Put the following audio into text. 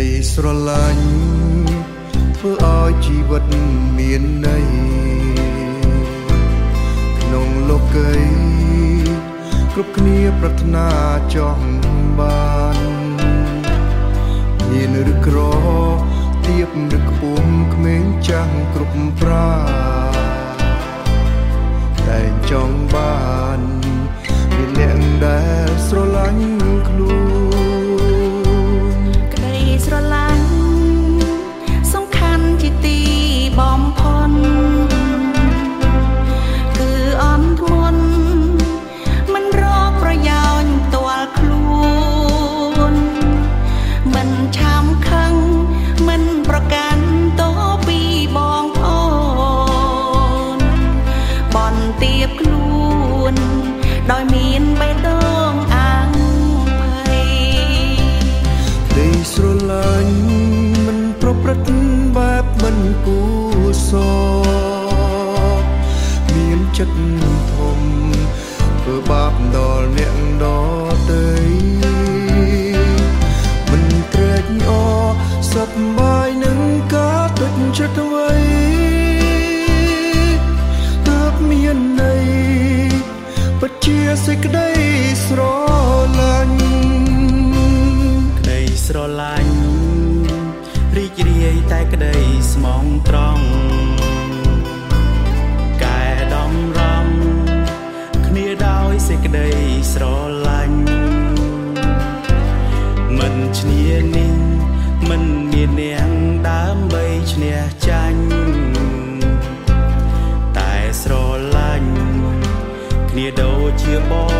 ដីស្រឡាញ់ធ្វើឲ្យជីវិតមានន័យក្នុងលោកីគ្រប់គ្នាប្រាថ្នាចង់បានមានឬក្រទៀបឬខ្ពស់ក្មេងចាស់គ្រប់ប្រាតែចង់បាន មានអ្នកដែលស្រឡាញ់ ចិត្តធំធ្វើបាបដល់អ្នកដទៃមិនត្រេកអរសប្បាយនឹងការទុច្ចចិត្តអ្វីទើបមានន័យពិតជាសេចក្តីស្រឡាញ់ក្តីស្រឡាញ់រីករាយតែក្តីស្មងត្រង់ ក្តីស្រឡាញ់មិនឈ្នានេះមិនមាននាងដើម្បីឈ្នះចាញ់តែស្រឡាញ់គ្នាដូចជាបងនឹង